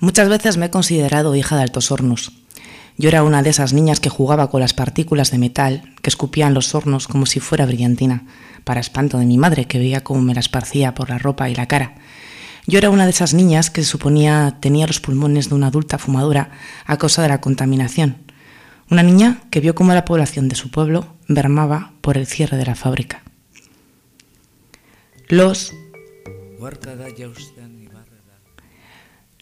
Muchas veces me he considerado hija de altos hornos. Yo era una de esas niñas que jugaba con las partículas de metal que escupían los hornos como si fuera brillantina, para espanto de mi madre que veía cómo me la esparcía por la ropa y la cara. Yo era una de esas niñas que se suponía tenía los pulmones de una adulta fumadora a causa de la contaminación. Una niña que vio cómo la población de su pueblo bermaba por el cierre de la fábrica. Los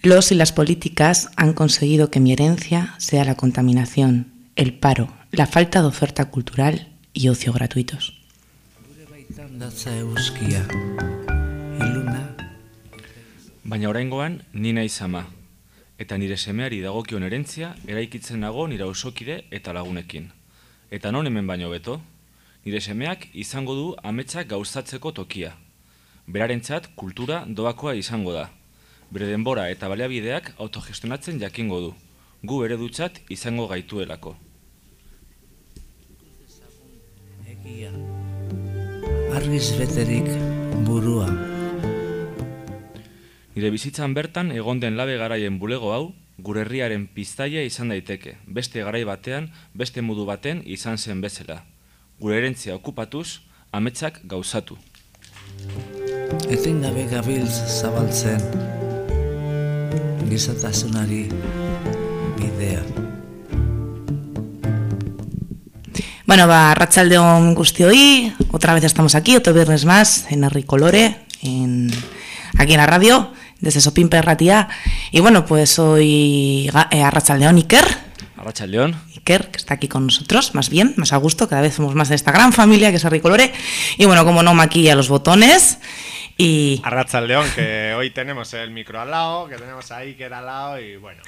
los y las políticas han conseguido que mi herencia sea la contaminación, el paro, la falta de oferta cultural y ocio gratuitos. Baina oraingoan ni naiz ama eta nire semeari dagokion erentzia eraikitzen nago nire osokide eta lagunekin. Eta non hemen baino beto, nire semeak izango du ametsak gauzatzeko tokia. Berarentzat kultura doakoa izango da bere denbora eta baliabideak autogestionatzen jakingo du, gu ere dutxat izango gaituelako. Egia, argiz beterik burua. Nire bizitzan bertan egon den labe garaien bulego hau, gure herriaren piztaia izan daiteke, beste garai batean, beste modu baten izan zen bezala. Gure erentzia okupatuz, ametsak gauzatu. Eten gabe gabiltz zabaltzen, gizatasunari bidea. Bueno, va, Rachaldeón Gustioí, otra vez estamos aquí, otro viernes más en Colore, en, aquí en la radio, desde Sopín Perratía. Y bueno, pues hoy eh, a Rachaldeón Iker. A León. Iker, que está aquí con nosotros, más bien, más a gusto, cada vez somos más de esta gran familia que es Colore. Y bueno, como no maquilla los botones. Y... A León, que hoy tenemos el micro al lado, que tenemos ahí que era al lado y bueno.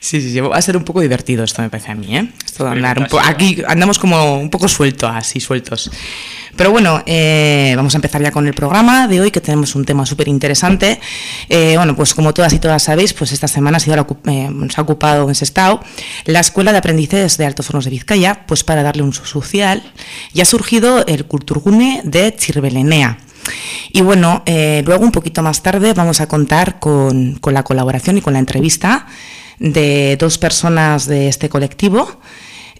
Sí, sí, sí, va a ser un poco divertido esto, me parece a mí, ¿eh? Esto de andar un poco... Aquí andamos como un poco sueltos, así, sueltos. Pero bueno, eh, vamos a empezar ya con el programa de hoy, que tenemos un tema súper interesante. Eh, bueno, pues como todas y todas sabéis, pues esta semana ha sido la, eh, nos ha ocupado en Sestao la Escuela de Aprendices de Altos Hornos de Vizcaya, pues para darle un uso social, y ha surgido el Culturgune de Chirbelenea. Y bueno, eh, luego un poquito más tarde vamos a contar con, con, la colaboración y con la entrevista de dos personas de este colectivo,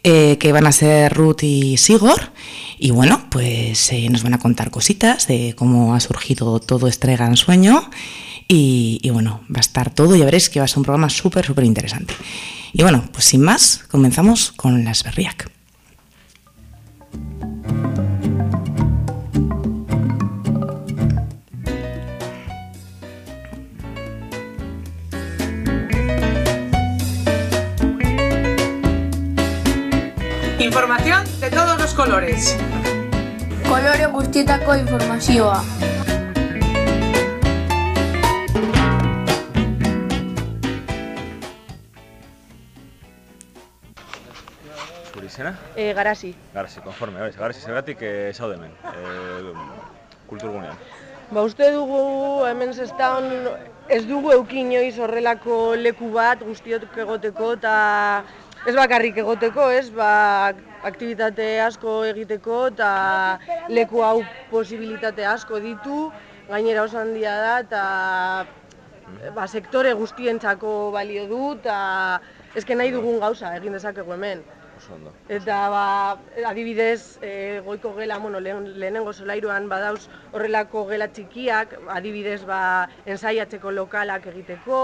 eh, que van a ser Ruth y Sigor. Y bueno, pues eh, nos van a contar cositas de cómo ha surgido todo este gran sueño. Y, y, bueno, va a estar todo, ya veréis que va a ser un programa súper, súper interesante. Y bueno, pues sin más, comenzamos con las Berriac. Información de todos los colores. Kolore guztietako informazioa. Zuri izena? E, garasi. Garasi, konforme, bai, garasi zergatik e, zaude hemen, e, kulturgunean. Ba, uste dugu hemen zestan ez dugu eukin inoiz horrelako leku bat guztiotuk egoteko eta ez bakarrik egoteko, ez, ba, aktivitate asko egiteko eta leku hau posibilitate asko ditu, gainera oso handia da eta ba, sektore guztientzako balio du eta ezken nahi dugun gauza egin dezakegu hemen. Eta ba, adibidez, e, goiko gela, bueno, lehen, lehenengo solairuan badauz horrelako gela txikiak, adibidez, ba, ensaiatzeko lokalak egiteko,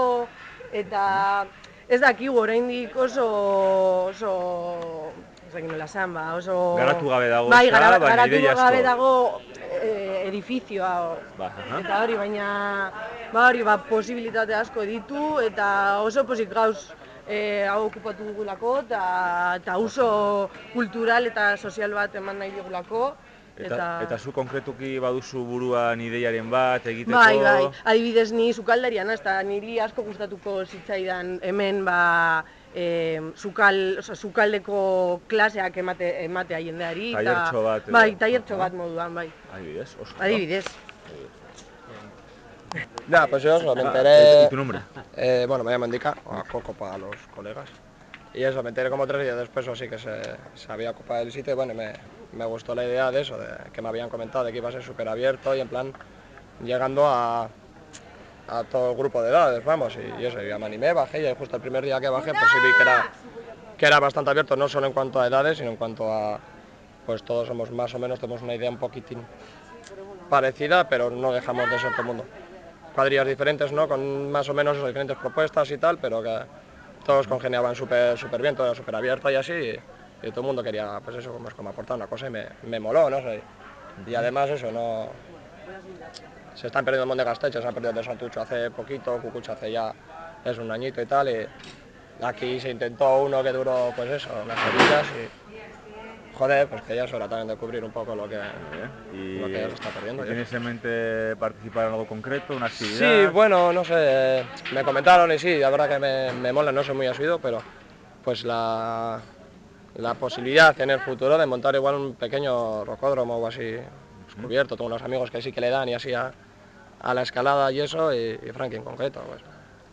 eta ez dakigu oraindik oso oso Zakin nola zan, ba, oso... Garatu gabe dago, bai, gara, baina garatu gabe dago e, edifizioa. Ba, eta hori, baina ba, hori, ba, posibilitate asko ditu eta oso posik gauz e, hau okupatu dugulako eta oso kultural eta sozial bat eman nahi dugulako. Eta, eta zu konkretuki baduzu buruan ideiaren bat egiteko? Bai, bai, adibidez ni zukaldarian, ez niri asko gustatuko zitzaidan hemen ba, e, zukal, oza, zukaldeko klaseak emate, ematea jendeari. Taiertxo bat. Bai, taiertxo bat moduan, bai. Adibidez, oso. Adibidez. Nada, pues yo eso, me enteré... ¿Y tu nombre? Eh, bueno, me llamo Indica, a poco para los colegas. Y eso, me enteré como tres días después así que se, se había ocupado el sitio y bueno, me, me gustó la idea de eso, que me habían comentado de que iba a ser súper abierto y en plan llegando a, a todo el grupo de edades, vamos, y, y eso, ya me animé, bajé y justo el primer día que bajé, pues sí vi que era, que era bastante abierto, no solo en cuanto a edades, sino en cuanto a, pues todos somos más o menos, tenemos una idea un poquitín parecida, pero no dejamos de ser todo el mundo. Cuadrillas diferentes, ¿no? Con más o menos diferentes propuestas y tal, pero que todos congeniaban súper bien, todo era súper abierto y así, y, y todo el mundo quería, pues eso, como, como aportar una cosa y me, me moló, no sé. Y además eso, no... Se están perdiendo un montón de gasteches, se han perdido de Santucho hace poquito, Cucucha hace ya es un añito y tal, y aquí se intentó uno que duró, pues eso, unas horitas y... Joder, pues que ya es hora también de cubrir un poco lo que, ¿Y, lo que ya se está perdiendo. ¿y ya. ¿Tienes en mente participar en algo concreto, una Sí, actividad? bueno, no sé, me comentaron y sí, la verdad que me, me mola, no soy muy asiduo, pero pues la, la posibilidad en el futuro de montar igual un pequeño rocódromo o así descubierto, tengo unos amigos que sí que le dan y así a, la escalada y eso, y, y Frank en concreto, pues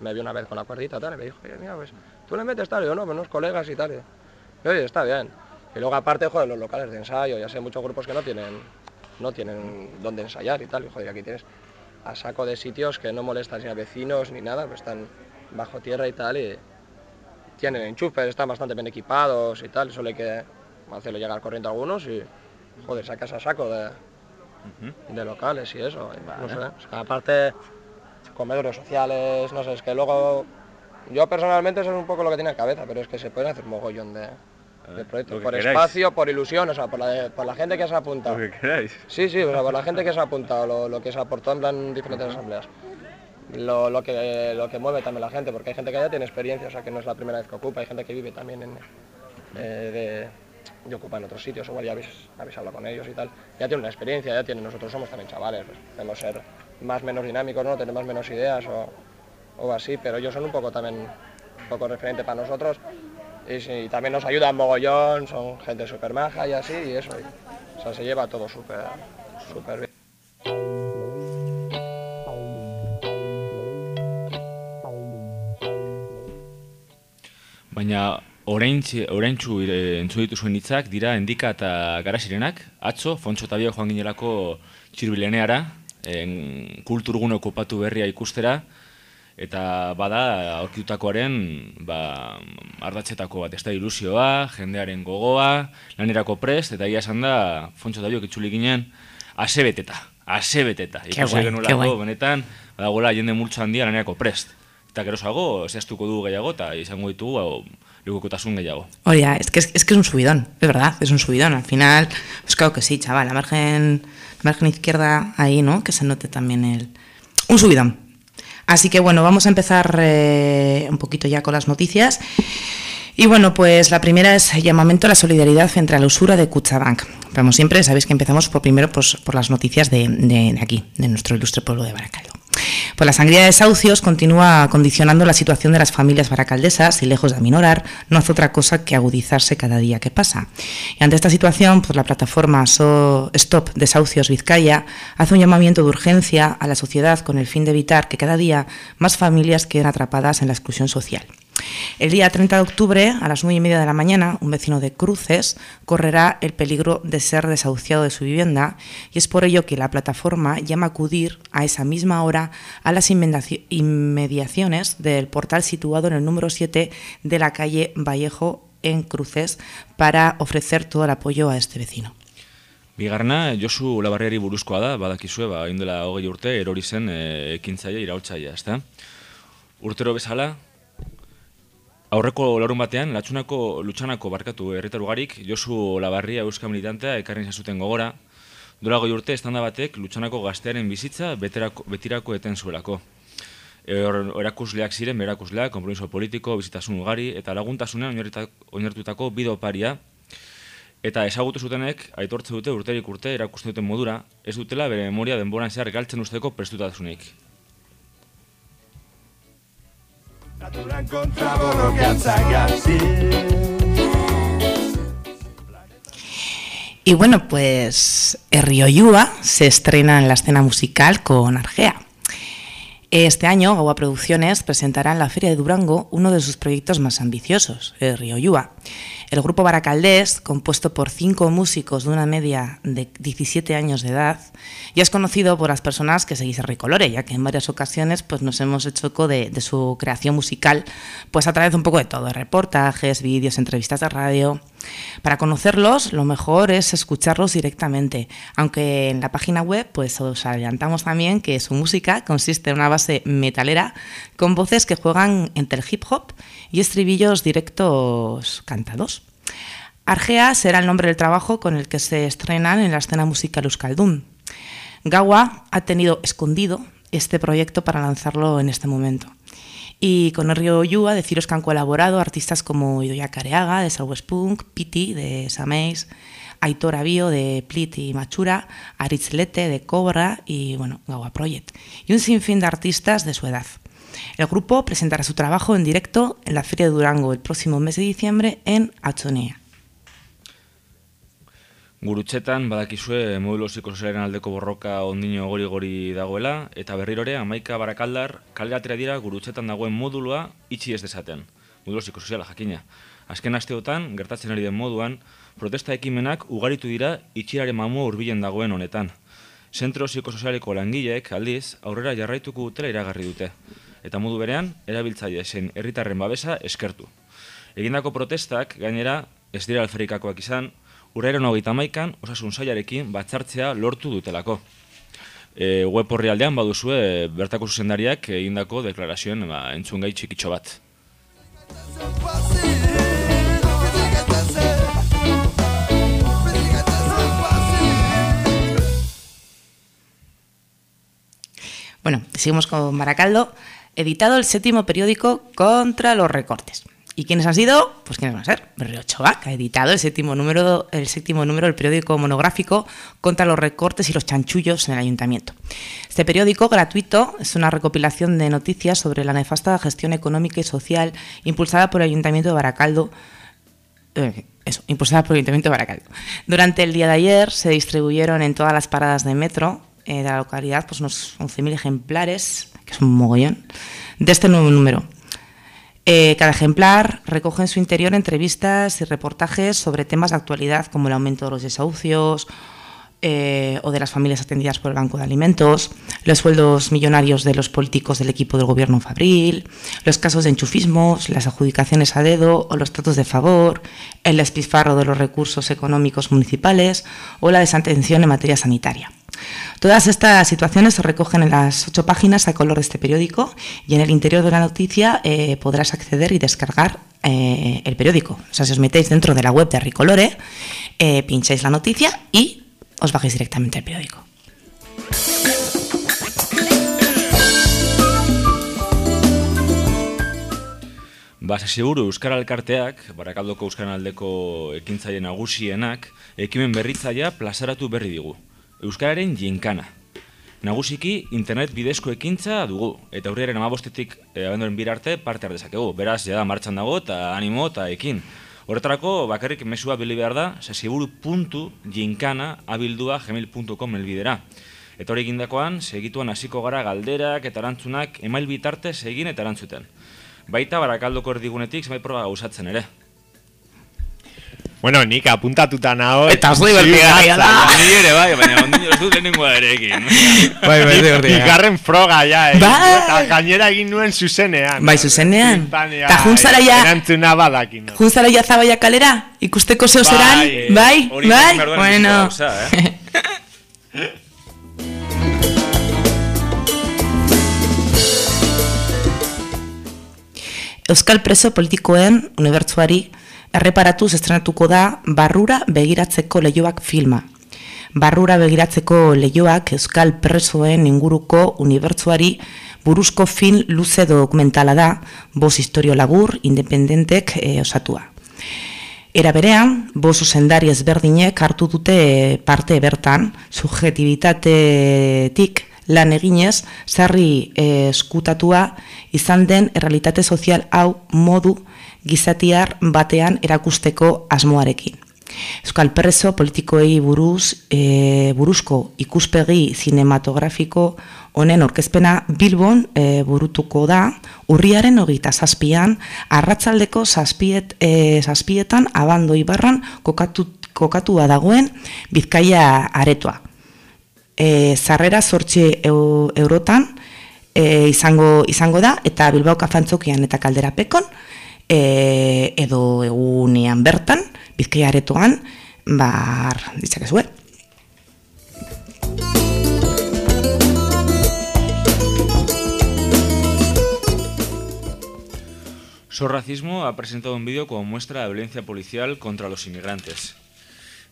me vio una vez con la cuerdita tal, y me dijo, oye, mira, pues tú le metes tal, y yo no, pues unos colegas y tal, y, oye, está bien. Y luego aparte, joder, los locales de ensayo, ya sé, muchos grupos que no tienen, no tienen dónde ensayar y tal, y joder, aquí tienes a saco de sitios que no molestan ni a vecinos ni nada, pues están bajo tierra y tal, y tienen enchufes, están bastante bien equipados y tal, solo hay que hacerlo llegar corriente a algunos y, joder, sacas a saco de, de locales y eso, y no sé, o sea, aparte comedores sociales, no sé, es que luego, yo personalmente eso es un poco lo que tiene en cabeza, pero es que se pueden hacer mogollón de, de proyectos, por queráis. espacio, por ilusión, o sea, por la, por la gente que se ha apuntado. Lo que queráis. Sí, sí, o sea, por la gente que se ha apuntado, lo, lo que se aportó en plan diferentes asambleas. Lo, lo que, lo que mueve también la gente, porque hay gente que ya tiene experiencia, o sea, que no es la primera vez que ocupa, hay gente que vive también en, eh, de, de en otros sitios, igual ya habéis, habéis hablado con ellos y tal. Ya tienen una experiencia, ya tienen, nosotros somos también chavales, pues, podemos ser más menos dinámicos, ¿no? tener menos ideas o, así, pero ellos son un poco también, un poco referente para nosotros. Y, sí, también nos ayudan mogollón, son gente súper maja y así, y eso. o sea, se lleva todo súper súper bien. Baina oraintxe, oraintxu ire- entzun dituzuen hitzak dira endika eta garasirenak, atzo, Fontxo eta joan ginelako txirbileneara, en, kulturgune okupatu berria ikustera, eta bada aurkitutakoaren ba, ardatzetako bat, ez da ilusioa, jendearen gogoa, lanerako prest, eta ia esan da, Fontxo eta biok itzuli ginen, asebeteta, asebeteta. Ikusi guai. benetan, badagoela jende multzo handia lanerako prest. Eta gerozago, zehaztuko du gehiago, eta izango ditugu hau, lekukotasun gehiago. Oye, es que es, que es un subidón, es verdad, es un subidón. Al final, pues claro que sí, chaval, la margen, la margen izquierda ahí, ¿no? Que se note también el... Un subidón. Así que bueno, vamos a empezar eh, un poquito ya con las noticias. Y bueno, pues la primera es llamamiento a la solidaridad frente a la usura de Cuchabank. Como siempre, sabéis que empezamos por primero pues, por las noticias de, de- de aquí, de nuestro ilustre pueblo de Baracaldo. Pues la sangría de desahucios continúa condicionando la situación de las familias baracaldesas y lejos de aminorar, no hace otra cosa que agudizarse cada día que pasa. Y ante esta situación, pues la plataforma Stop Desahucios Vizcaya hace un llamamiento de urgencia a la sociedad con el fin de evitar que cada día más familias queden atrapadas en la exclusión social. El día 30 de octubre, a las 9 y media de la mañana, un vecino de Cruces correrá el peligro de ser desahuciado de su vivienda y es por ello que la plataforma llama a acudir a esa misma hora a las inmediaciones del portal situado en el número 7 de la calle Vallejo en Cruces para ofrecer todo el apoyo a este vecino. Bigarna, Josu Labarriari buruzkoa da, badakizue, ba, egin dela hogei urte, erori zen e, ekintzaile iraultzailea, ezta? Urtero bezala, aurreko larun batean, latxunako, lutxanako barkatu herritar ugarik, Josu Labarria euskal militantea ekarri zuten gogora, dola goi urte estanda batek lutxanako gaztearen bizitza beterako, betirako eten zuelako. E, Erakusleak ziren, berakusleak, kompromiso politiko, bizitasun ugari, eta laguntasunean oinartutako bide oparia, Eta ezagutu zutenek, aitortze dute urterik urte erakusten duten modura, ez dutela bere memoria denboran zehar galtzen usteko prestutasunik. Y bueno, pues Errioyúa se estrena en la escena musical con Argea. Este año, Gaua Producciones presentará en la Feria de Durango uno de sus proyectos más ambiciosos, el Río Yúa. El grupo Baracaldés, compuesto por cinco músicos de una media de 17 años de edad, ya es conocido por las personas que seguís a Ricolore, ya que en varias ocasiones pues, nos hemos hecho eco de, de su creación musical pues, a través de un poco de todo, reportajes, vídeos, entrevistas de radio. Para conocerlos, lo mejor es escucharlos directamente, aunque en la página web pues os adelantamos también que su música consiste en una base metalera con voces que juegan entre el hip hop y estribillos directos cantados. Argea será el nombre del trabajo con el que se estrenan en la escena musical euskaldun. Gawa ha tenido escondido este proyecto para lanzarlo en este momento. Y con el Río Yua, deciros que han colaborado artistas como Idoya Careaga, de Southwest Punk, Piti, de Sameis, Aitor Abío, de Plit y Machura, Aritz Lete, de Cobra, y bueno, Gawa Project. Y un sinfín de artistas de su edad. El grupo presentará su trabajo en directo en la Feria de Durango el próximo mes de diciembre en Achonea. Gurutxetan badakizue modulo psikosozialen aldeko borroka ondino gori-gori dagoela, eta berrirore amaika barakaldar kaleratera dira gurutxetan dagoen modulua itxi ez dezaten. Modulo psikosoziala jakina. Azken asteotan, gertatzen ari den moduan, protesta ekimenak ugaritu dira itxiraren mamu hurbilen dagoen honetan. Zentro psikosozialeko langileek aldiz aurrera jarraituko dutela iragarri dute. Eta modu berean, erabiltzaile zen herritarren babesa eskertu. Egindako protestak, gainera, ez dira alferikakoak izan, urrairen hogeita maikan, osasun zailarekin batzartzea lortu dutelako. E, web horri aldean baduzue bertako zuzendariak egindako deklarazioen ba, entzun gai txikitxo bat. Bueno, seguimos con Baracaldo, editado el séptimo periódico contra los recortes. ¿Y quiénes han sido? Pues quiénes van a ser. Berrio Chovac ha editado el séptimo, número, el séptimo número del periódico monográfico contra los recortes y los chanchullos en el ayuntamiento. Este periódico gratuito es una recopilación de noticias sobre la nefasta gestión económica y social impulsada por el ayuntamiento de Baracaldo. Eh, eso, impulsada por el ayuntamiento de Baracaldo. Durante el día de ayer se distribuyeron en todas las paradas de metro eh, de la localidad pues unos 11.000 ejemplares, que es un mogollón, de este nuevo número. Eh, cada ejemplar recoge en su interior entrevistas y reportajes sobre temas de actualidad como el aumento de los desahucios eh, o de las familias atendidas por el Banco de Alimentos, los sueldos millonarios de los políticos del equipo del gobierno fabril, los casos de enchufismos, las adjudicaciones a dedo o los tratos de favor, el despilfarro de los recursos económicos municipales o la desatención en materia sanitaria. Todas estas situaciones se recogen en las ocho páginas a color de este periódico y en el interior de la noticia eh, podrás acceder y descargar eh, el periódico. O sea, si os metéis dentro de la web de Ricolore, eh, pincháis la noticia y os bajáis directamente al periódico. Ba, seguru Euskara Elkarteak, Barakaldoko Euskara aldeko ekintzaile nagusienak, ekimen berritzaia plazaratu berri digu. Euskararen jinkana. Nagusiki internet bidezko ekintza dugu, eta aurriaren amabostetik e, abenduaren birarte parte ardezakegu. Beraz, ja martxan dago, eta animo, eta ekin. Horretarako, bakarrik mesua bili behar da, sasiburu.jinkana abildua gmail.com elbidera. Eta hori egindakoan, segituan hasiko gara galderak eta erantzunak email bitarte egin eta erantzuten. Baita barakaldoko erdigunetik zenbait proba gauzatzen ere. Bueno, nik apuntatuta nago. Eta oso divertigarria da. Ni ere bai, baina ondino ez dut lehenengoa ere ekin. Bai, bai, divertigarria. Bigarren froga ja, eh. Bai. Eta gainera egin nuen zuzenean. Bai, zuzenean. Simultánea, Ta juntzara ja- Erantzuna badakin. no. Junzara ja zabaia kalera, ikusteko zeo zeran, Bai, bai, bai, egin behar duen bueno. eh? Euskal preso politikoen unibertsuari erreparatuz estrenatuko da Barrura begiratzeko lehioak filma. Barrura begiratzeko lehioak Euskal presoen inguruko unibertsuari buruzko film luze dokumentala da, boz historio labur, independentek e, osatua. Era berean, boz zuzendari ezberdinek hartu dute parte bertan, subjetibitatetik lan eginez, sarri eh, eskutatua izan den errealitate sozial hau modu gizatiar batean erakusteko asmoarekin. Euskal preso politikoei buruz, e, buruzko ikuspegi zinematografiko Honen orkezpena Bilbon e, burutuko da, urriaren hogeita zazpian, arratzaldeko zazpiet, e, zazpietan abando ibarran kokatu, kokatua dagoen Bizkaia aretoa. E, zarrera zortxe eurotan e, izango, izango da, eta Bilbao kafantzokian eta kalderapekon, e, edo egunean bertan, Bizkaia aretoan, bar, ditzakezue. Sorracismo ha presentado un vídeo como muestra de violencia policial contra los inmigrantes.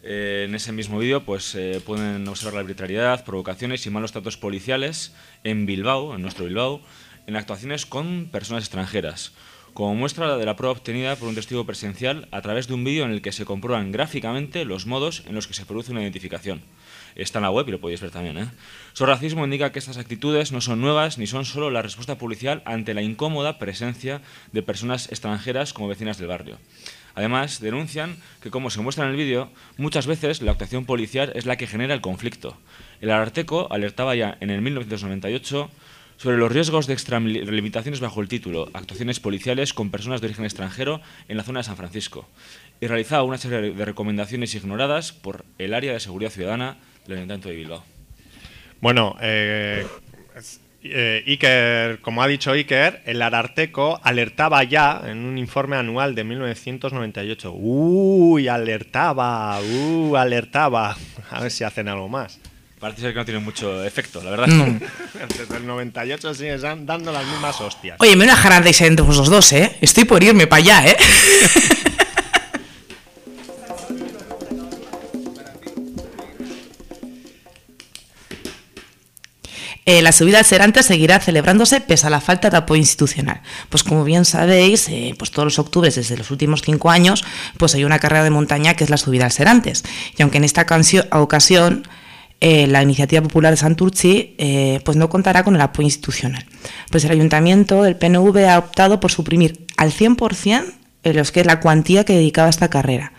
Eh, en ese mismo vídeo pues, eh, pueden observar la arbitrariedad, provocaciones y malos tratos policiales en Bilbao, en nuestro Bilbao, en actuaciones con personas extranjeras como muestra de la prueba obtenida por un testigo presencial a través de un vídeo en el que se comprueban gráficamente los modos en los que se produce una identificación. Está en la web y lo podéis ver también. ¿eh? Su racismo indica que estas actitudes no son nuevas ni son solo la respuesta policial ante la incómoda presencia de personas extranjeras como vecinas del barrio. Además, denuncian que, como se muestra en el vídeo, muchas veces la actuación policial es la que genera el conflicto. El Ararteco alertaba ya en el 1998 sobre los riesgos de extralimitaciones bajo el título Actuaciones policiales con personas de origen extranjero en la zona de San Francisco y realizaba una serie de recomendaciones ignoradas por el área de seguridad ciudadana del Ayuntamiento de Bilbao. Bueno, eh, eh, Iker, como ha dicho Iker, el Ararteco alertaba ya en un informe anual de 1998. Uy, alertaba, uh, alertaba. A ver si hacen algo más. Parece ser que no tiene mucho efecto, la verdad. Desde el 98 sigues dando las mismas hostias. Oye, me voy a dejar de entre vosotros dos, ¿eh? Estoy por irme para allá, ¿eh? Eh, la subida al Serante seguirá celebrándose pese a la falta de apoyo institucional. Pues como bien sabéis, eh, pues todos los octubres desde los últimos cinco años, pues hay una carrera de montaña que es la subida al Serantes. Y aunque en esta ocasión eh, la iniciativa popular de Santurci eh, pues no contará con el apoyo institucional. Pues el ayuntamiento del PNV ha optado por suprimir al 100% los que es la cuantía que dedicaba a esta carrera.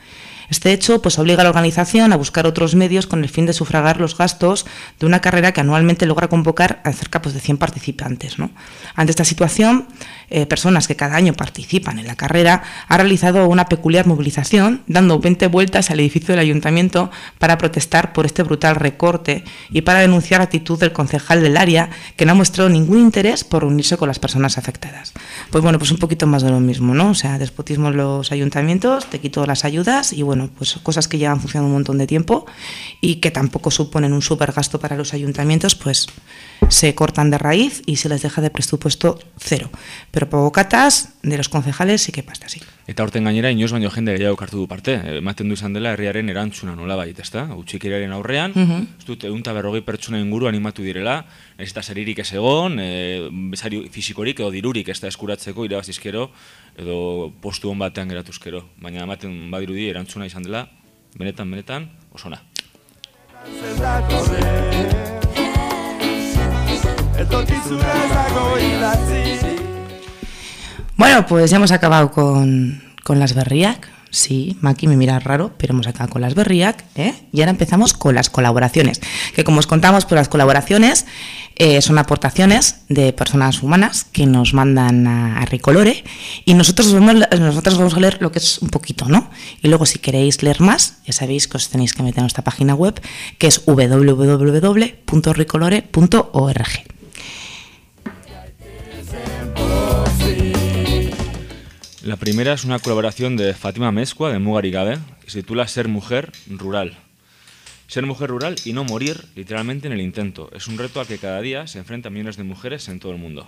Este hecho pues, obliga a la organización a buscar otros medios con el fin de sufragar los gastos de una carrera que anualmente logra convocar a cerca pues, de 100 participantes. ¿no? Ante esta situación, eh, personas que cada año participan en la carrera han realizado una peculiar movilización, dando 20 vueltas al edificio del ayuntamiento para protestar por este brutal recorte y para denunciar la actitud del concejal del área, que no ha mostrado ningún interés por unirse con las personas afectadas. Pues bueno, pues un poquito más de lo mismo, ¿no? O sea, despotismo en los ayuntamientos, te quito las ayudas y bueno, pues cosas que llevan funcionando un montón de tiempo y que tampoco suponen un supergasto para los ayuntamientos, pues se cortan de raíz y se les deja de presupuesto cero. Pero provocatas de los concejales sí que pasa así. Eta horten gainera, inoz baino jende gehiago kartu du parte. Ematen du izan dela herriaren erantzuna nola bait, ezta? Utxikiraren aurrean, uh -huh. ez dut, egunta berrogei pertsona inguru animatu direla, ez da zeririk ez egon, e, bezari fizikorik edo dirurik ez da eskuratzeko irabazizkero, edo postu hon batean geratuzkero. Baina ematen badirudi erantzuna izan dela, benetan, benetan, osona. Bueno, pues ya hemos acabado con, con las Berriac. Sí, Maki me mira raro, pero hemos acabado con las Berriac. ¿eh? Y ahora empezamos con las colaboraciones. Que como os contamos, pues las colaboraciones eh, son aportaciones de personas humanas que nos mandan a, Ricolore. Y nosotros vamos, nosotros vamos a leer lo que es un poquito, ¿no? Y luego, si queréis leer más, ya sabéis que os tenéis que meter en nuestra página web, que es www.ricolore.org. La primera es una colaboración de Fátima Mezcua de Mugari Gabe, que se titula Ser mujer rural. Ser mujer rural y no morir literalmente en el intento. Es un reto al que cada día se enfrentan millones de mujeres en todo el mundo.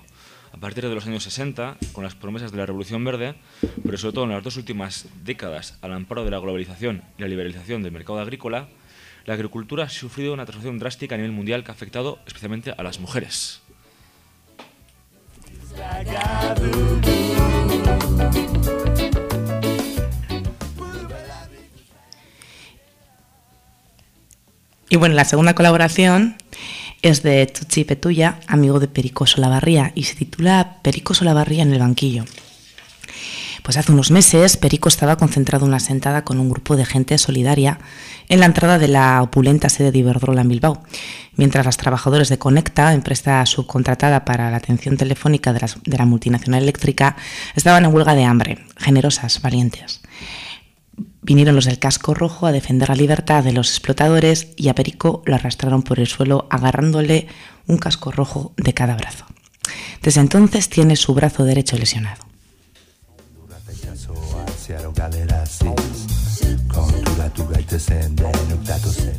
A partir de los años 60, con las promesas de la Revolución Verde, pero sobre todo en las dos últimas décadas al amparo de la globalización y la liberalización del mercado agrícola, la agricultura ha sufrido una transformación drástica a nivel mundial que ha afectado especialmente a las mujeres. Y bueno, la segunda colaboración es de Tucci Petulla, amigo de Perico Solabarría, y se titula Perico Solabarría en el banquillo. Pues hace unos meses Perico estaba concentrado en una sentada con un grupo de gente solidaria en la entrada de la opulenta sede de Iberdrola en Bilbao, mientras los trabajadores de Conecta, empresa subcontratada para la atención telefónica de, las- de la multinacional eléctrica, estaban en huelga de hambre, generosas, valientes. Vinieron los del casco rojo a defender la libertad de los explotadores y a Perico lo arrastraron por el suelo agarrándole un casco rojo de cada brazo. Desde entonces tiene su brazo derecho lesionado. Zeharo galeraziz Konturatu gaitezen denok datozen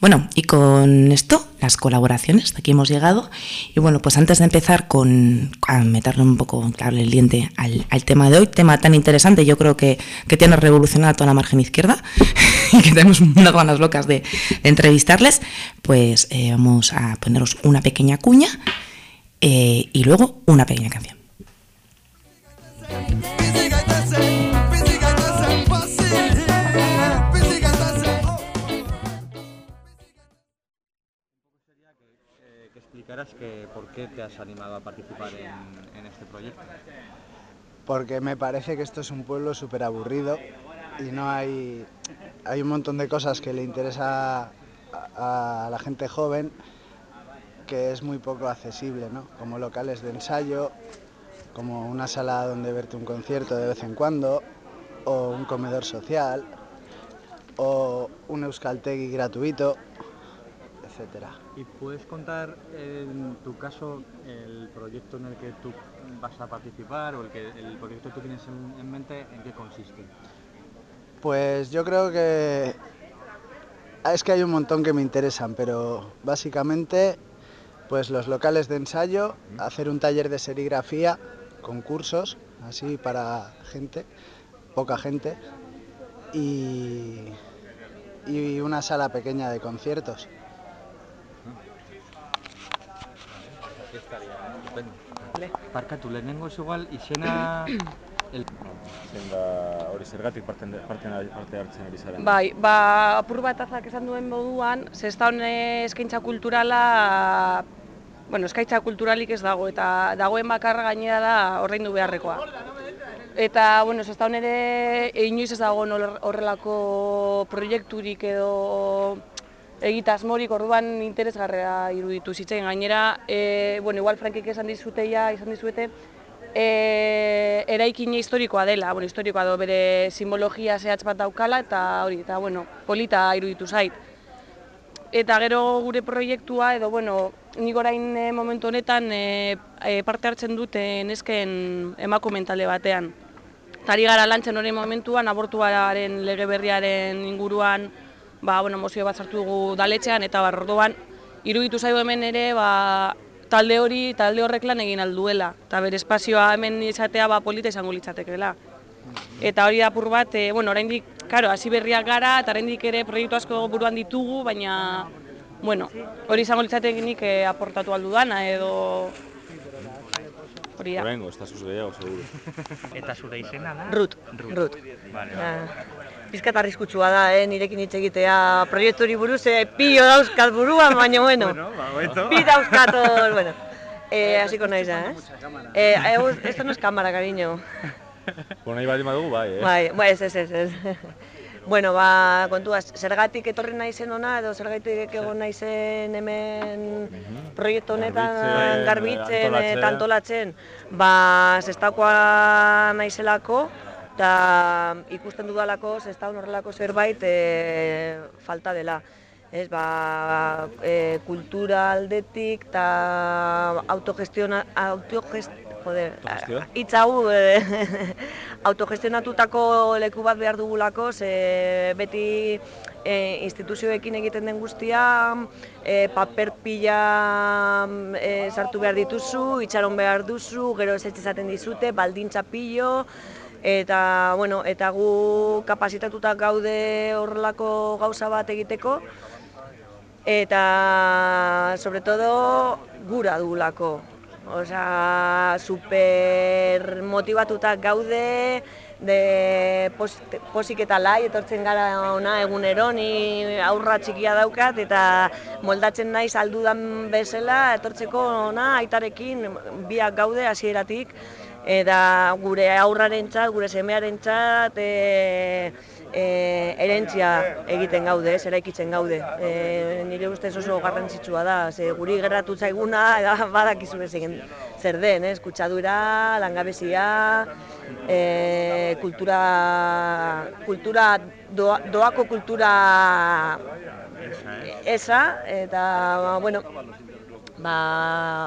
Bueno, y con esto, las colaboraciones, hasta aquí hemos llegado. Y bueno, pues antes de empezar con a meterle un poco claro el diente al, al tema de hoy, tema tan interesante, yo creo que, que tiene revolucionado toda la margen izquierda y que tenemos unas ganas locas de, de entrevistarles, pues eh, vamos a poneros una pequeña cuña eh, y luego una pequeña canción. Por qué te has animado a participar en, este proyecto. porque me parece que esto es un pueblo súper aburrido y no hay, hay un montón de cosas que le interesa a, a la gente joven que es muy poco accesible, ¿no? como locales de ensayo, como una sala donde verte un concierto de vez en cuando, o un comedor social, o un euskaltegui gratuito, etcétera. ¿Y puedes contar en tu caso el proyecto en el que tú vas a participar o el, que, el proyecto que tú tienes en, en mente, en qué consiste? Pues yo creo que es que hay un montón que me interesan, pero básicamente pues los locales de ensayo, hacer un taller de serigrafía con cursos, así para gente, poca gente, y, y una sala pequeña de conciertos. Estaría estupendo. Barkatu, lehenengo ez igual izena... El... Zein da hori zergatik parte, parte, parte hartzen ari zara? Bai, ba, apur bat azak esan duen moduan, zestan eskaintza kulturala, bueno, eskaintza kulturalik ez dago, eta dagoen bakarra gainera da ordaindu beharrekoa. Eta, bueno, zestan ere, inoiz ez dago horrelako proiekturik edo egitasmorik orduan interesgarria iruditu zitzen gainera, e, bueno, igual Frankik esan dizuteia, izan dizuete, e, eraikine historikoa dela, bueno, historikoa do bere simbologia zehatz bat daukala eta hori, eta bueno, polita iruditu zait. Eta gero gure proiektua edo bueno, nik orain e, momentu honetan e, e, parte hartzen dute nesken emakume talde batean. Tari gara lantzen horren momentuan abortuaren lege berriaren inguruan ba, bueno, mozio bat sartu dugu daletxean eta bar, orduan iruditu zaigu hemen ere ba, talde hori, talde horrek lan egin alduela. Eta bere espazioa hemen izatea ba, polita izango litzatekeela. Eta hori da apur bat, e, bueno, oraindik, karo, hasi berriak gara, eta oraindik ere proiektu asko buruan ditugu, baina, bueno, hori izango litzatekenik e, aportatu aldudana edo hori da. Horrengo, ez da zuz gehiago, seguru. Eta zure izena da? Rut, Rut. Vale, Ah, Pizkat arriskutsua da, eh, nirekin hitz egitea proiektu hori buruz, eh, pilo dauzkat buruan, baina bueno, Bueno, ba, bi dauzkat hor, bueno. Eh, hasiko naiz, eh? Eh, eh, esto no es cámara, cariño. Bo nahi baldin badugu, bai, eh? Bai, bai, ez, ez, ez, ez. Bueno, ba, kontuaz, zergatik etorri naizen ona, edo zergatik egon naizen hemen proiektu honetan Garbitzen, garbitzen antolatzen. antolatzen, ba, zestakoa naizelako, eta ikusten dudalako, zesta horrelako zerbait e, falta dela. Ez, ba, e, kultura aldetik eta autogestiona, autogest, joder, hitz hau e, autogestionatutako leku bat behar dugulako, ze beti e, instituzioekin egiten den guztia, e, paper pila e, sartu behar dituzu, itxaron behar duzu, gero ez izaten dizute, baldintza pilo, eta, bueno, eta gu kapazitatuta gaude horrelako gauza bat egiteko, eta sobre todo gura dugulako. Osea, super motivatuta gaude, de pos, posik eta lai etortzen gara ona egunero, ni aurra txikia daukat eta moldatzen naiz aldudan bezala etortzeko ona aitarekin biak gaude hasieratik eta gure aurrarentzat, gure semearentzat e, e, erentzia egiten gaude, ez, eraikitzen gaude. E, nire ustez oso garrantzitsua da, ze guri gerratu zaiguna, eta badakizu egin zer den, ez, kutsadura, langabezia, e, kultura, kultura, doa, doako kultura esa, eta, bueno, ba,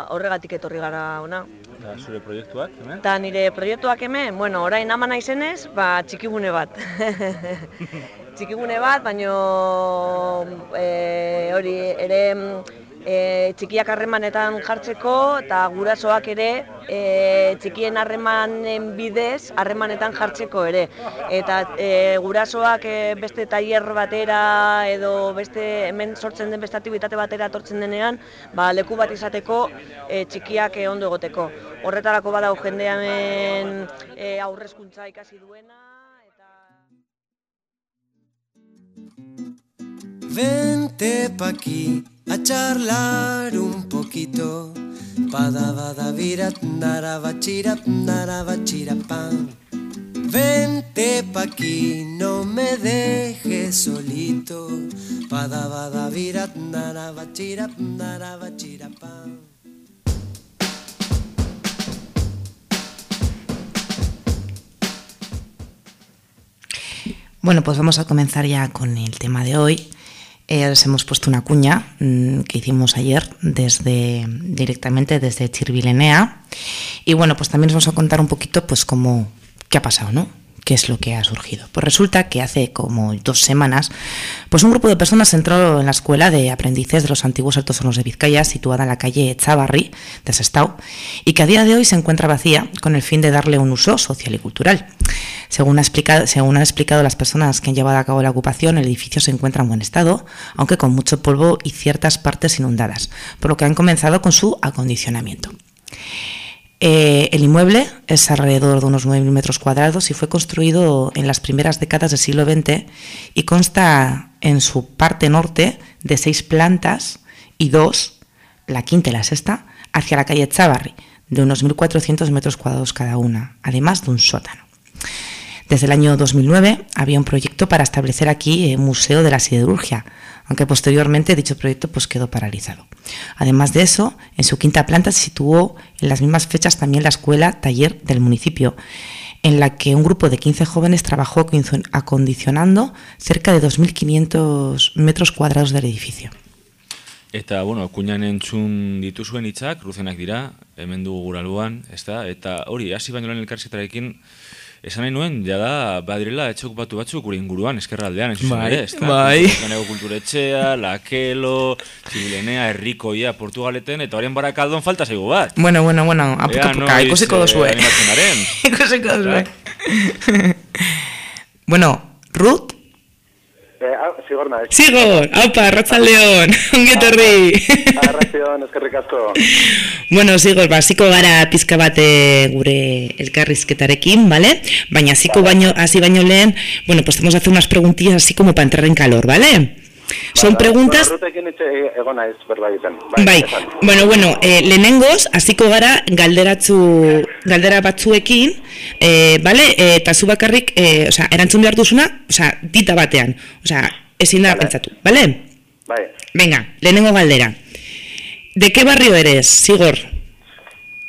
horregatik etorri gara ona. Eta zure proiektuak, hemen? Eta nire proiektuak hemen, bueno, orain ama naizenez, ba, txikigune bat. txikigune bat, baino e, hori ere e, txikiak harremanetan jartzeko eta gurasoak ere e, txikien harremanen bidez harremanetan jartzeko ere. Eta e, gurasoak e, beste tailer batera edo beste hemen sortzen den beste aktibitate batera etortzen denean, ba, leku bat izateko e, txikiak e, ondo egoteko. Horretarako badau jendea hemen e, aurrezkuntza ikasi duena. Vente pa' aquí A charlar un poquito, Padavada Vira Nara Bachira, Nara Bachirapan. Vente pa' aquí, no me dejes solito. Padavada Vira Nara Bueno, pues vamos a comenzar ya con el tema de hoy. Os hemos puesto una cuña mmm, que hicimos ayer desde directamente desde Chirvilenea y bueno, pues también os vamos a contar un poquito pues cómo qué ha pasado, ¿no? ¿Qué es lo que ha surgido? Pues resulta que hace como dos semanas, pues un grupo de personas entró en la escuela de aprendices de los antiguos altos hornos de Vizcaya, situada en la calle Chavarri de Sestao, y que a día de hoy se encuentra vacía con el fin de darle un uso social y cultural. Según, ha explicado, según han explicado las personas que han llevado a cabo la ocupación, el edificio se encuentra en buen estado, aunque con mucho polvo y ciertas partes inundadas, por lo que han comenzado con su acondicionamiento. Eh, el inmueble es alrededor de unos 9.000 metros cuadrados y fue construido en las primeras décadas del siglo XX y consta en su parte norte de seis plantas y dos, la quinta y la sexta, hacia la calle Chavarri, de unos 1.400 metros cuadrados cada una, además de un sótano. Desde el año 2009 había un proyecto para establecer aquí el Museo de la Siderurgia, aunque posteriormente dicho proyecto pues quedó paralizado. Además de eso, en su quinta planta se situó en las mismas fechas también la escuela taller del municipio, en la que un grupo de 15 jóvenes trabajó acondicionando cerca de 2.500 metros cuadrados del edificio. Bueno, esan nahi nuen, jada, badirela etxok batu batzuk gure inguruan, eskerraldean, ez bai, ere, ez da? Bai, Kulturganeko kulturetxea, Lakelo, Txibilenea, Herrikoia, Portugaleten, eta horien barakaldon falta zaigu bat. Bueno, bueno, bueno, apuka, apuka, ikusiko eh, dozue. animatzen garen. ikusiko dozue. bueno, Ruth, Eh, zigor naiz. Zigor, haupa, arratzaldeon, ongetorri. Arratzion, eskerrik asko. bueno, Zigor, basiko gara pizka bat eh, gure elkarrizketarekin, ¿vale? Baina hasiko baino, hasi baino lehen, bueno, pues tenemos que hacer unas preguntillas así como para entrar en calor, ¿vale? Son preguntas... Berba egiten. Bai, bueno, bueno, eh, lehenengoz, hasiko gara galderatzu, galdera batzuekin, eh, vale? Eh, eta zu bakarrik, eh, o sea, erantzun behar duzuna, o sea, dita batean, o sea, ezin da pentsatu, vale? Bai, Venga, lehenengo galdera. ¿De qué barrio eres, Sigor?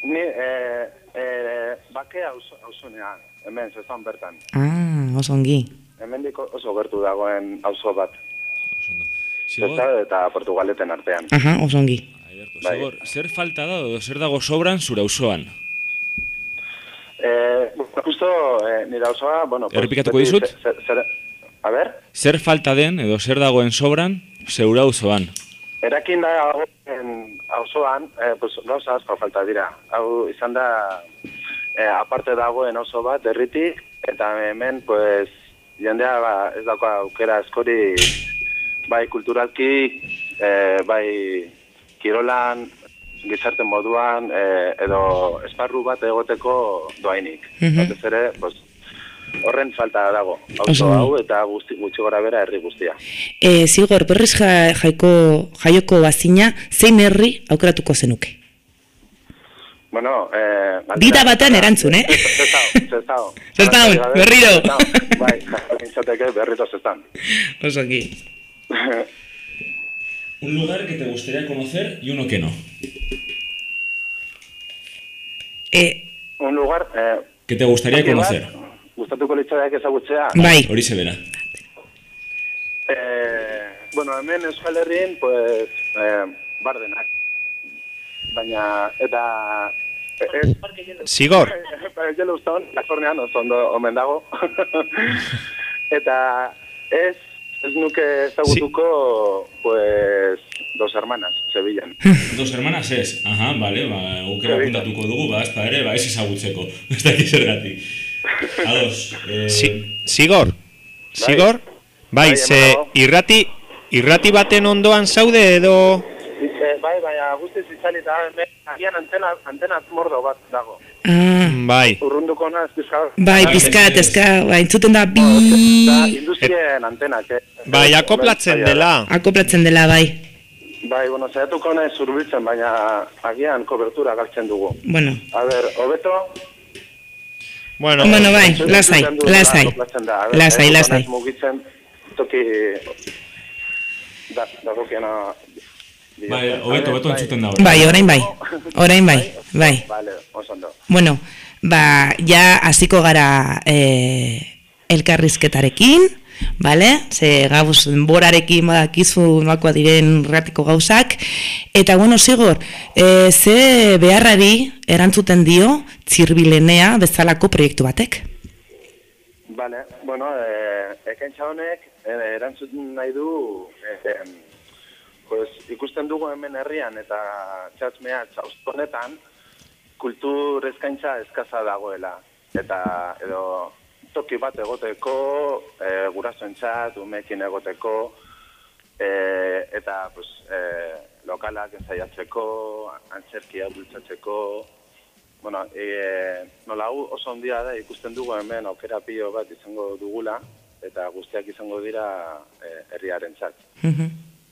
ni, eh, eh, bake auzo- auzonean, hemen, zestan bertan. Ah, oso ongi. Hemendik oso gertu dagoen auzo bat. Zesta eta Portugaleten artean. Aha, oso ongi. Bai. Zigor, zer falta da, edo zer dago sobran zure auzoan? Eh, justo eh, nire auzoa, bueno... Errepikatuko dizut? ze- ze- zer- a ber, Zer falta den, edo zer dagoen sobran, zeure auzoan? erakin dagoen auzoan, eh, pues, gauza asko falta dira. Hau izan da, eh, aparte dagoen oso bat, derritik, eta hemen, pues, jendea ba, ez dauka aukera askori, bai kulturalki, eh, bai kirolan, gizarte moduan, eh, edo esparru bat egoteko doainik. Mhm. Batez ere, pues, horren falta dago. Ondo. hau eta guzti, gutxi gora bera herri guztia. Eh, Zigor, berriz ja, jaiko, jaioko bazina, zein herri aukeratuko zenuke? Bueno, eh... Dita batean erantzun, eh? Zestao, zestao. Zestao, berriro. Bai, jakintzateke berriro zestan. Osoki. Un lugar que te gustaría conocer y uno que no. Eh, Un lugar... Eh, Que te gustaría conocer. Gustatuko litzaiak ezagutzea. Bai. Hori ze bera. Eh, bueno, hemen Euskal Herrien, pues, eh, bardenak. Baina, eta... eh, Ez, Zigor. Yellowstone, Kalifornian oso ondo omen dago. eta ez, ez nuke ezagutuko, pues, dos hermanas, Sevillan. Dos hermanas ez. Aha, bale, ba, aukera apuntatuko dugu, ba, ezta ere, ba, ez ezagutzeko. Ez dakit zergatik. Ados. Eh, Si- Zigor. Zigor? Bai, Bai, ze irrati, irrati baten ondoan zaude edo... Eh, bai, baina guztiz itzalita, hemen, agian antena, antena mordo bat dago. Ah, Bai. Urrunduko naz, pizka... bai, pizkat, eska, bai, entzuten da bi... Da, industrien antenak, eh? Bai, akoplatzen dela. Akoplatzen dela, bai. Bai, bueno, saiatuko nahi zurbiltzen, baina agian kobertura galtzen dugu. Bueno, A ber, hobeto... Bueno, Bueno, bai, lasai, lasai. da. Lasai, lasai. Mugitzen, toki... Da, dagokiena... Bai, hobeto, hobeto entzuten da. bai, orain bai. Orain bai, bai. Vale, oso ondo. Bueno, ba, ja hasiko gara eh, elkarrizketarekin, bale? Ze gauz denborarekin badakizu nolakoa diren ratiko gauzak. Eta bueno, Sigor, eh, ze beharrari erantzuten dio Txirbilenea bezalako proiektu batek? Vale, bueno, eh, ekentza honek eh, erantzun nahi du eh, em, pues, ikusten dugu hemen herrian eta txatzmea txauzto honetan kultur eskaintza eskaza dagoela. Eta edo toki bat egoteko, eh, gurasoentzat, umekin egoteko, eh, eta pues, eh, lokalak ensaiatzeko, antzerkia bultzatzeko, Bueno, e, nola hau oso ondia da ikusten dugu hemen aukera pilo bat izango dugula eta guztiak izango dira e, herriarentzat,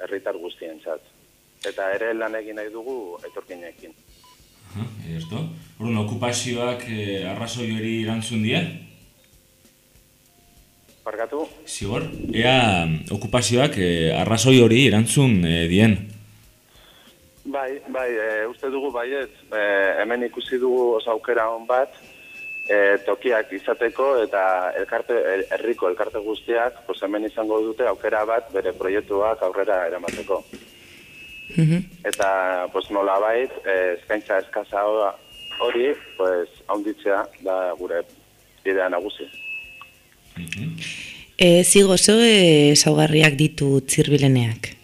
herritar guztientzat. Eta ere lan egin nahi dugu etorkinekin. Aha, ederto. Orduan, okupazioak eh, arrazoi hori erantzun die? Barkatu? Zigor? Ea okupazioak eh, arrazoi hori erantzun eh, dien. Bai, bai, e, uste dugu baiet, e, hemen ikusi dugu oso aukera hon bat, e, tokiak izateko eta elkarte, el- herriko elkarte guztiak, pues hemen izango dute aukera bat bere proiektuak aurrera eramateko. Eta, pues nola bait, e, eskaintza eskaza ho- hori, pues, haunditzea da gure idea nagusi. E, zigo, zo saugarriak ditu Txirbileneak?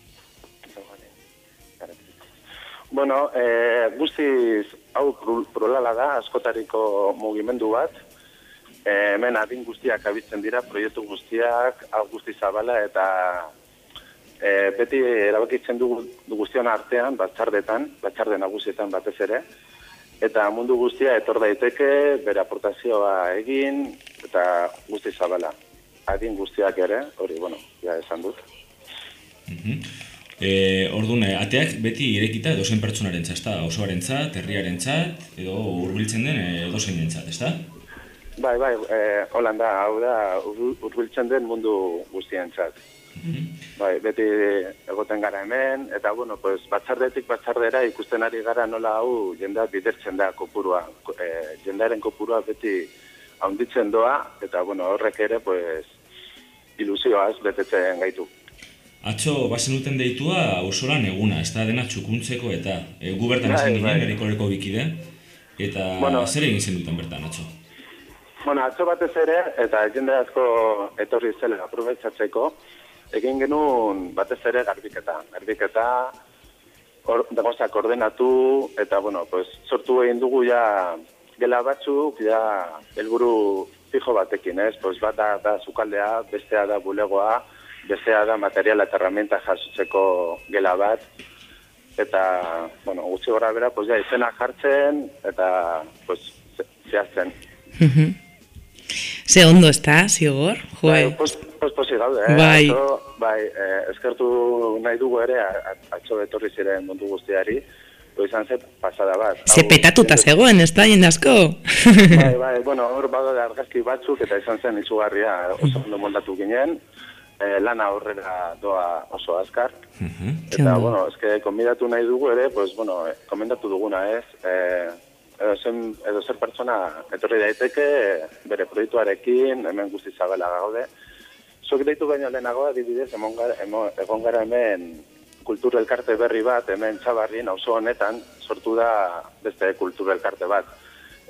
Bueno, e, guztiz hau plurala da, askotariko mugimendu bat. E, hemen adin guztiak abitzen dira, proiektu guztiak, hau guzti zabala eta e, beti erabakitzen dugu du guztion artean, batzardetan, batzarde nagusietan batez ere, eta mundu guztia etor daiteke, bere aportazioa egin, eta guzti zabala. Adin guztiak ere, hori, bueno, ja esan dut. E, orduan, eh, ateak beti irekita edozein pertsonarentzat, ezta? Osoarentzat, herriarentzat, edo hurbiltzen den eh, edozeinentzat, ezta? Bai, bai, e, Holanda, hau da, ur- hurbiltzen den mundu guztientzat. Bai, beti egoten gara hemen, eta bueno, pues, batzardetik batzardera ikusten ari gara nola hau jendea bidertzen da kopurua. Ko- E, jendearen kopurua beti haunditzen doa, eta bueno, horrek ere, pues, ilusioaz betetzen gaitu. Atzo, bazenuten deitua auzolan eguna, ez da dena txukuntzeko eta e, gu bertan Bai, izan ginen, bai. bikide, eta Bueno. zer egin zen duten bertan, atzo? Bueno, atzo batez ere, eta jende asko etorri zela aprobetsatzeko, egin genuen batez ere garbiketa. Garbiketa, or, dagozak ordenatu, eta bueno, pues, sortu egin dugu ja gela batzuk, ja helburu fijo batekin, ez? Pues, bat da, da sukaldea, bestea da bulegoa, bestea da materiala eta herramienta jasotzeko gela bat, eta, bueno, gutxi gora bera, pues, ja, izena jartzen, eta, pues, ze- zehazten. Ze ondo, ez da, Zigor? Bai, Joe. Pos, pos, posi gaude, eh? Bai. Atzo, bai, eh, eskertu nahi dugu ere, atzo etorri ziren mundu guztiari, izan ze pasada bat. Ze petatuta zegoen, ez da, asko? Bai, bai, bueno, hor badaude argazki batzuk eta izan zen izugarria oso ondo moldatu ginen. Eh, lana aurrera doa oso azkar. Eta, bueno, eske konbidatu nahi dugu ere, pues, bueno, komendatu duguna ez, eh, edo, zen, edo zer pertsona etorri daiteke bere proiektuarekin, hemen guzti zabela gaude. Zuk deitu baino lehenago, adibidez, emon gara, emo- egon gara hemen kultur elkarte berri bat, hemen txabarrien auzo honetan, sortu da beste kultur elkarte bat.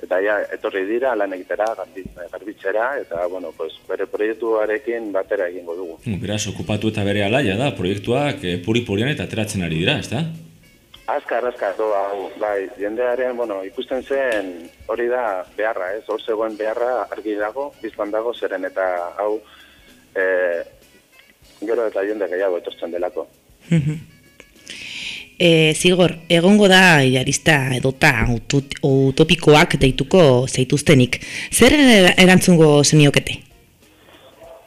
Eta ja, etorri dira, lan egitera, garbi- garbitzera, eta, bueno, pues, bere proiektuarekin batera egingo dugu. Beraz, okupatu eta bere alaia da, proiektuak eh, puri-purian eta ateratzen ari dira, ez da? Azkar, azkar, doa, hau, bai, jendearen, bueno, ikusten zen hori da beharra, ez, hor zegoen beharra argi dago, biztan dago, zeren eta hau, e, gero eta jende gehiago etortzen delako. E, zigor, egongo da jarista edota utut- utopikoak deituko zeituztenik. Zer er- erantzungo zeniokete?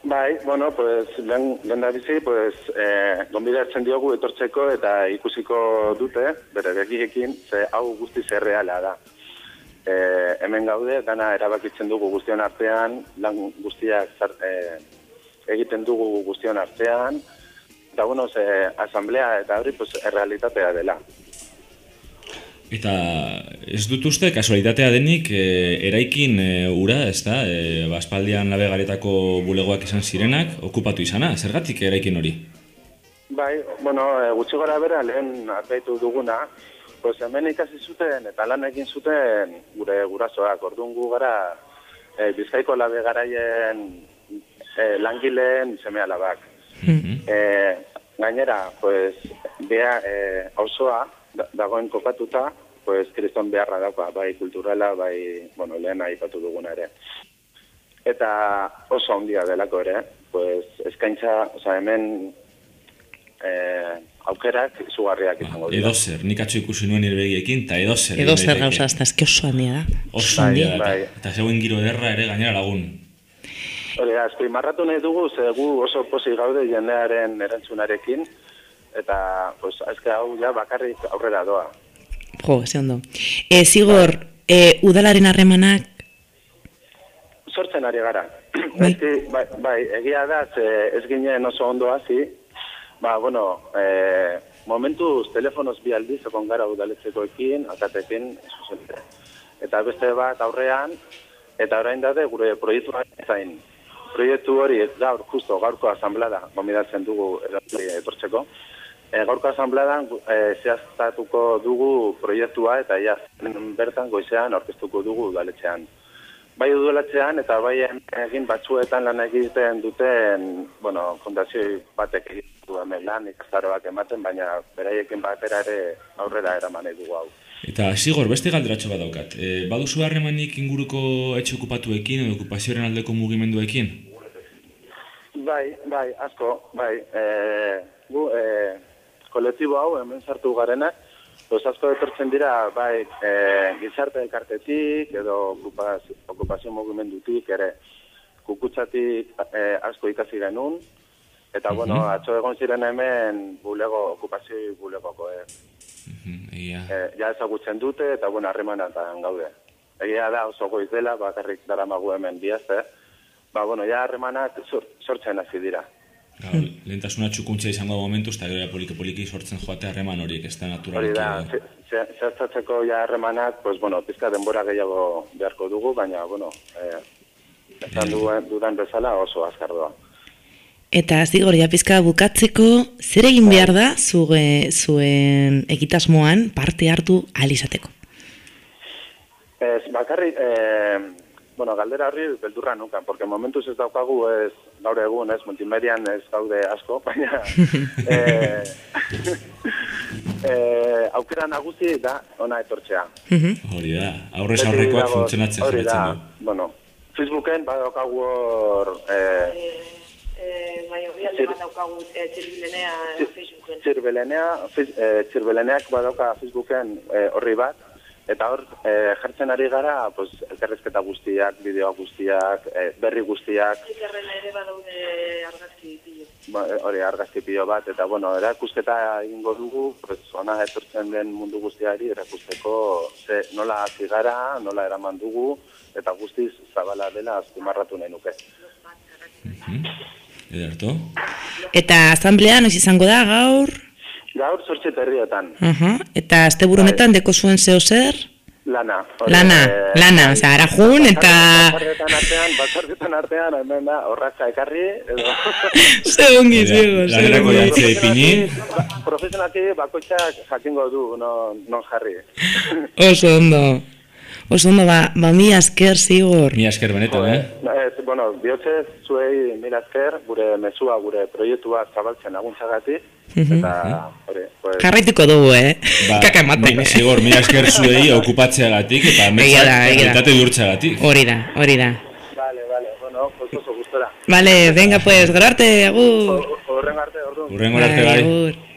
Bai, bueno, pues, lehen, lehen da bizi, pues, e, gonbidatzen diogu etortzeko eta ikusiko dute, bere begiekin, ze hau guztiz erreala da. E, hemen gaude, dana erabakitzen dugu guztion artean, lan guztiak zar, e, egiten dugu guztion artean, eta bueno, ze, asamblea eta hori, pues, errealitatea dela. Eta ez dut uste, kasualitatea denik, e, eraikin e, ura, ez da, e, baspaldian nabegaretako bulegoak izan zirenak, okupatu izana, zergatik eraikin hori? Bai, bueno, gutxi gora bera lehen atzaitu duguna, pues hemen ikasi zuten eta lan egin zuten gure gurasoak, orduan gu gara e, Bizkaiko labe garaien e, langileen seme alabak. E, gainera, pues, bea e, auzoa da, dagoen kokatuta, pues, kriston beharra dauka, bai kulturala, bai, bueno, lehen aipatu duguna ere. Eta oso handia delako ere, pues, eskaintza, oza, hemen eh, aukerak izugarriak izango dira. Edo zer, nik atxo ikusi nuen nire begiekin, eta edo zer. Edo zer gauza, ez oso handia da. Oso Bai, handia da, bai. eta, eta zegoen giro ederra ere gainera lagun. Hori da, azpimarratu nahi dugu, ze gu oso posi gaude jendearen erantzunarekin, eta, pues, azke hau ja bakarrik aurrera doa. Jo, ze ondo. E, zigor, e, udalaren harremanak, Sortzen ari gara. Bai. bai, bai, egia da, ze ez ginen oso ondo hasi, ba, bueno, e, momentuz telefonoz bi aldiz egon gara udaletzekoekin, akatekin, zuzenite. Eta beste bat aurrean, eta orain dade gure proiektua zain. Proiektu hori gaur, justo gaurko asamblada, gomidatzen dugu etortzeko. E, gaurko asambladan e, zehaztatuko dugu proiektua eta ja bertan goizean aurkeztuko dugu udaletxean. Bai udaletxean eta bai egin batzuetan lan egiten duten, bueno, fundazio batek egiten du hemen lan ikastaroak ematen, baina beraiekin batera ere aurrera eraman dugu hau. Eta zigor, beste galderatxo bat daukat. E, baduzu harremanik inguruko etxe okupatuekin edo okupazioaren aldeko mugimenduekin? Bai, bai, asko, bai. E, gu, e, kolektibo hau hemen sartu garenak, pues asko etortzen dira, bai, e, gizarte elkartetik edo okupazio, okupazio mugimendutik ere kukutzatik e, asko ikasi genuen, eta, bueno, atzo egon ziren hemen bulego, okupazio bulegoko, eh. Egia. E, ja ezagutzen dute, eta, bueno, harremanatan gaude. Egia da oso goiz dela, bakarrik daramagu hemen biazte, ba, bueno, ja harremanak sor, sortzen hasi dira. Gaur, lehentasuna txukuntza izango da momentuz, eta gero poliki-poliki sortzen joate harreman horiek, ez da Hori naturaliki. da, edo. ze- ze- zehaztatzeko ja harremanak, pues, bueno, pizka denbora gehiago beharko dugu, baina, bueno, eh, esan duen, dudan bezala oso azkar doa. Eta zigor, ja pizka bukatzeko, zer egin behar da zuge, zuen egitasmoan parte hartu ahal izateko? Ez, bakarrik, eh, bueno, galdera horri beldurra nukan, porque momentuz ez daukagu ez gaur egun, ez multimedian ez gaude asko, baina eh, eh, aukera nagusi da ona etortzea. Hori da, aurrez aurrekoak funtzionatzen da, jarretzen du. Bueno, Facebooken badaukagu hor eh, Eh, bai, hori alde bat daukagu Facebooken. Txirbelenea, fiz- txirbeleneak badauka Facebooken horri bat, eta hor eh, jartzen ari gara, pues, elkarrezketa guztiak, bideoak guztiak, eh, berri guztiak, Twitterren ere badaude argazki pilo. ba, hori argazki pilo bat, eta bueno, erakusketa egingo dugu, pues, ona etortzen den mundu guztiari erakusteko ze, nola hasi gara, nola eraman dugu, eta guztiz zabala dela azpimarratu nahi nuke. Ederto? Eta asamblea noiz izango da gaur? Gaur sortxe terriotan, Aha. Eta asteburu honetan deko zuen zeo zer? lana. Hori, Lana, eh, lana, osea, ara jun eta... Batzordetan artean, batzordetan artean, hemen da, horratza ekarri, edo... Ze ongi, ziego, ze Lanerako jaitzea ipini. Profesionalki bakoitzak jakingo du, non, non jarri. Oso ondo. Oso ondo, ba, ba mi asker zigor. Mi asker benetan, eh? Ez, bueno, bihotzez zuei mila esker, gure mezua, gure proiektua zabaltzen laguntzagatik, Mhm. eta, hori, pues... Jarraituko dugu, eh? Kaka ematen. Ba, Zigor, mi asker zuei okupatzeagatik eta da. kalitate bihurtzeagatik. Hori da, hori da. Vale, vale, bueno, pues oso gustora. Vale, venga pues, gero arte, agur. Horren arte, orduan. Hurrengo arte bai.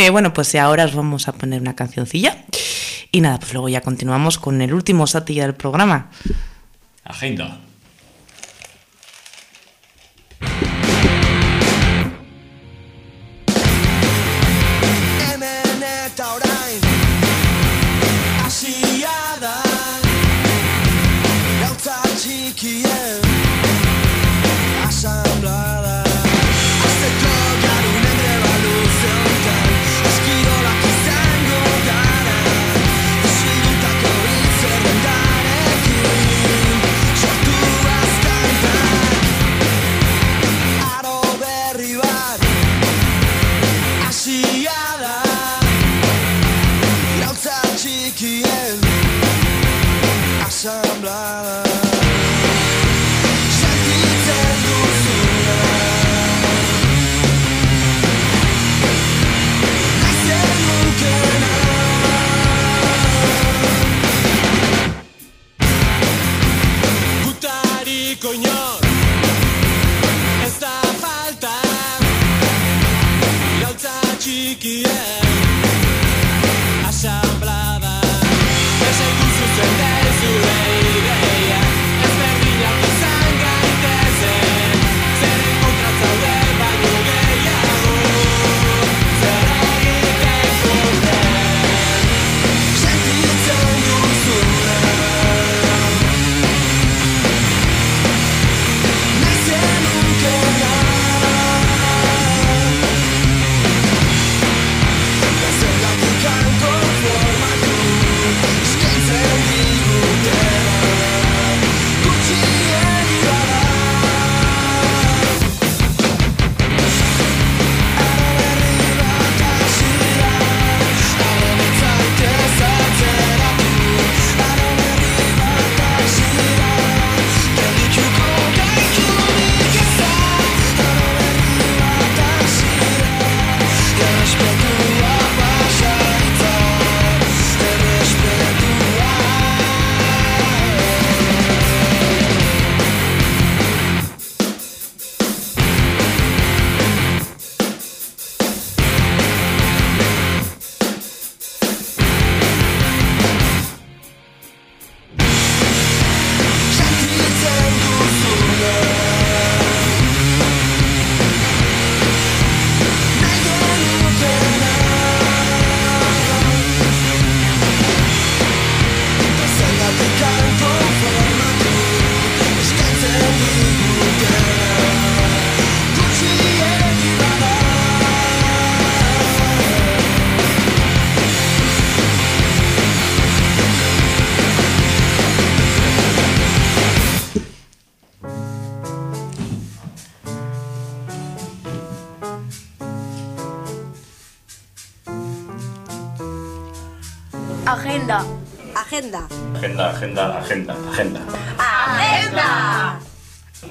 Eh, bueno, pues ahora os vamos a poner una cancioncilla. Y nada, pues luego ya continuamos con el último satilla del programa. Agenda.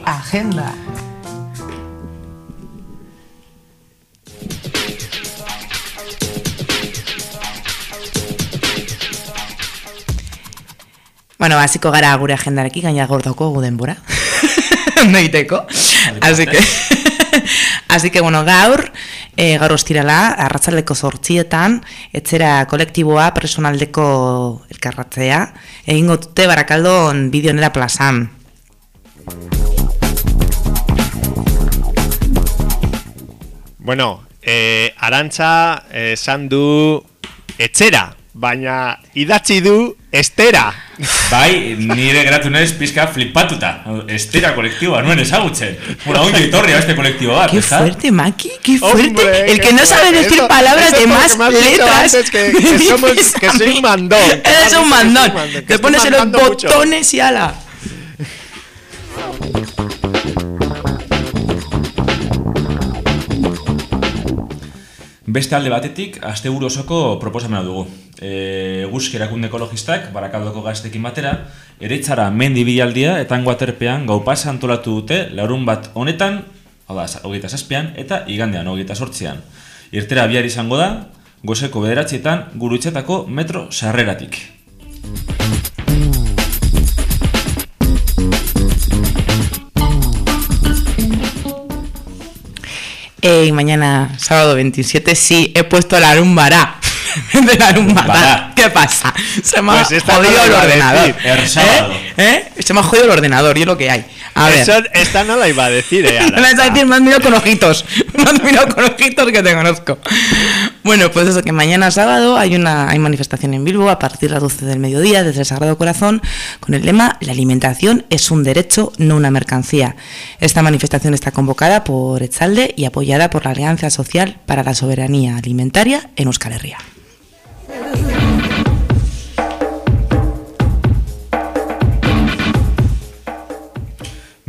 Agenda. Bueno, hasiko gara gure agendarekin, gaina gordoko gu denbora. Ondo egiteko. Así que... Así que, bueno, gaur, e, gaur ostirala, arratzaldeko zortzietan, etzera kolektiboa, personaldeko elkarratzea, egingo dute barakaldon bidionera plazan. Bueno, eh, arantza esan du etxera, baina idatzi du estera. Bai, nire geratu naiz pizka flipatuta. Estera kolektiboa, nuen ezagutzen. Bueno, ongi etorri a este kolektibo bat, Qué fuerte, Maki, qué fuerte. Hombre, el que no sabe decir palabras de más letras. que- somos- que soy un mandón, Eres un mandón. Te pones en los mucho. botones y ala. Beste alde batetik, asteburu osoko proposamena dugu. E, Guzki erakunde ekologistak, barakaldoko gaztekin batera, ereitzara mendi bilaldia eta hango aterpean gau pasa antolatu dute larun bat honetan, hau da, hogeita zazpian, eta igandean, hogeita sortzian. Irtera bihar izango da, gozeko bederatzietan gurutxetako metro sarreratik. Ey, mañana, sábado 27, sí, he puesto la rumbara. de la rumbara. ¿Qué pasa? Se me ha Pues jodido el ordenador. decir. El. ¿Eh? ¿Eh? Se me ha jodido el ordenador, y es lo que hay. A ver. Eso- esta no la iba a decir, eh, Me vas a decir, me has mirado con ojitos. Me has mirado con ojitos que te conozco. Bueno, pues eso, que mañana sábado hay una hay manifestación en Bilbo a partir de las 12 del mediodía desde el Sagrado Corazón con el lema La alimentación es un derecho, no una mercancía. Esta manifestación está convocada por Etzalde y apoyada por la Alianza Social para la Soberanía Alimentaria en Euskal Herria.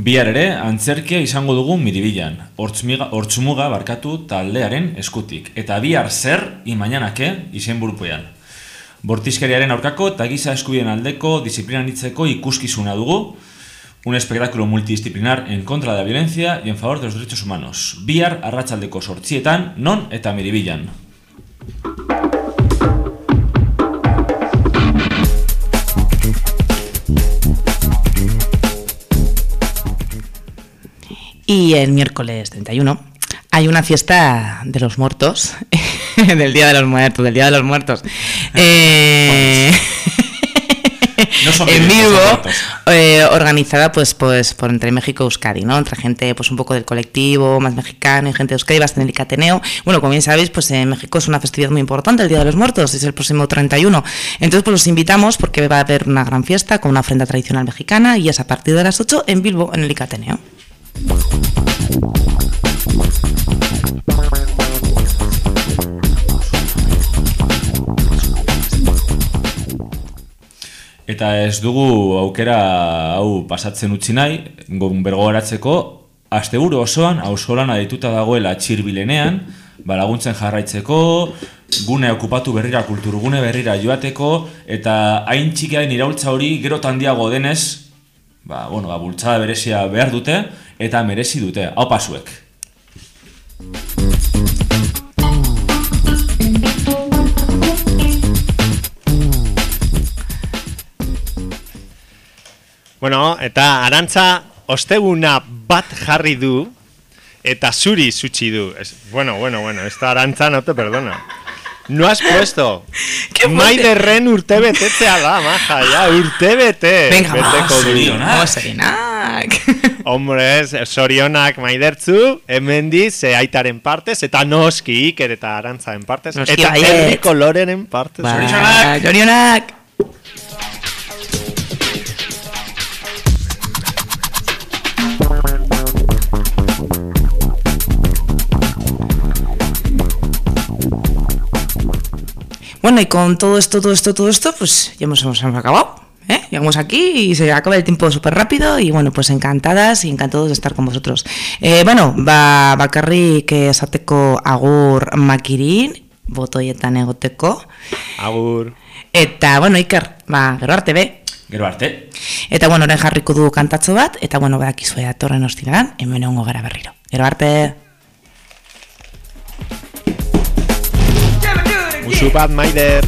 Bihar ere, antzerkia izango dugu miribilan, hortzmuga barkatu taldearen eskutik. Eta bihar zer, imainanake, izen burupean. Bortizkeriaren aurkako eta giza eskubien aldeko disiplinanitzeko ikuskizuna dugu, un espectáculo multidisciplinar en contra de la violencia y en favor de los derechos humanos. Bihar arratsaldeko sortzietan, non eta miribilan. Y el miércoles 31 hay una fiesta de los muertos, del Día de los Muertos, del Día de los Muertos. Eh, No son en vivo, eh, organizada pues, pues por entre México y Euskadi, ¿no? Entre gente pues un poco del colectivo, más mexicano y gente de Euskadi, bastante el Ateneo. Bueno, como bien sabéis, pues en México es una festividad muy importante, el Día de los Muertos, es el próximo 31. Entonces, pues los invitamos porque va a haber una gran fiesta con una ofrenda tradicional mexicana y es a partir de las 8 en Bilbo, en el Icateneo. Eta ez dugu aukera hau pasatzen utzi nahi, bergogaratzeko, asteburu osoan auzolan adituta dagoela txirbilenean, balaguntzen jarraitzeko, gune okupatu berrira, kulturgune berrira joateko, eta hain txikiain iraultza hori gero handiago denez, ba, bueno, ba, bultzada berezia behar dute, eta merezi dute, hau pasuek. Bueno, eta arantza osteguna bat jarri du eta zuri zutsi du. Es, bueno, bueno, bueno, esta arantza no te perdona. No has puesto. Maiderren urte betetzea da, maja, ya, urte bete. Venga, beteko du. sorionak. Sorionak. Hombre, ez, sorionak maidertzu, hemendiz, ze aitaren partez, eta noski Iker eta arantzaren partez, Noski eta herri koloreren partez. Ba, Zorionak! Bueno, y con todo esto, todo esto, todo esto, pues ya hemos, hemos acabado. ¿Eh? Llegamos aquí y se acaba el tiempo súper rápido y bueno, pues encantadas y encantados de estar con vosotros. Eh, bueno, ba, bakarrik esateko agur makirin, botoietan egoteko. Agur. Eta, bueno, Iker, ba, gero arte be. Gero arte. Eta, bueno, orain jarriko du kantatxo bat, eta, bueno, badakizue datorren ostiralan, hemen egongo gara berriro. Gero arte. Musu bat maider.